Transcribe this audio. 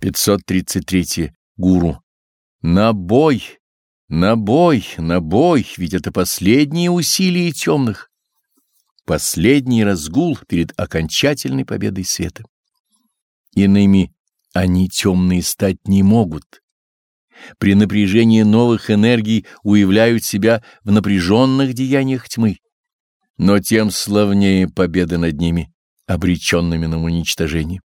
533. Гуру. На бой, на бой, на бой, ведь это последние усилия темных. Последний разгул перед окончательной победой света. Иными они темные стать не могут. При напряжении новых энергий уявляют себя в напряженных деяниях тьмы, но тем славнее победа над ними, обреченными на уничтожение.